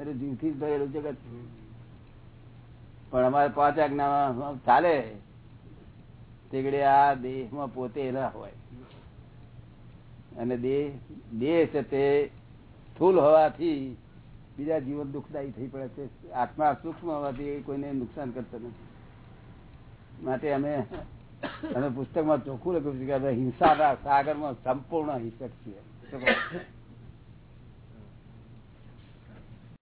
એટલે જીવથી જ ભરેલું જગત. પણ અમારે પાંચ આજ્ઞામાં ચાલે. તેગડે આ દેહમાં પોતે ના હોય. અને દેહ દેહ છે તે સ્થુલ હોવાથી બીજા જીવન દુઃખદાયી થઈ પડે છે. આત્મા સૂક્ષ્મ હોવાથી કોઈને નુકસાન કરતો નથી. માટે અમે અમે પુસ્તકમાં ચોખ્ખું લખ્યું છે કે હિંસાના સાગરમાં સંપૂર્ણ હિંસક છીએ.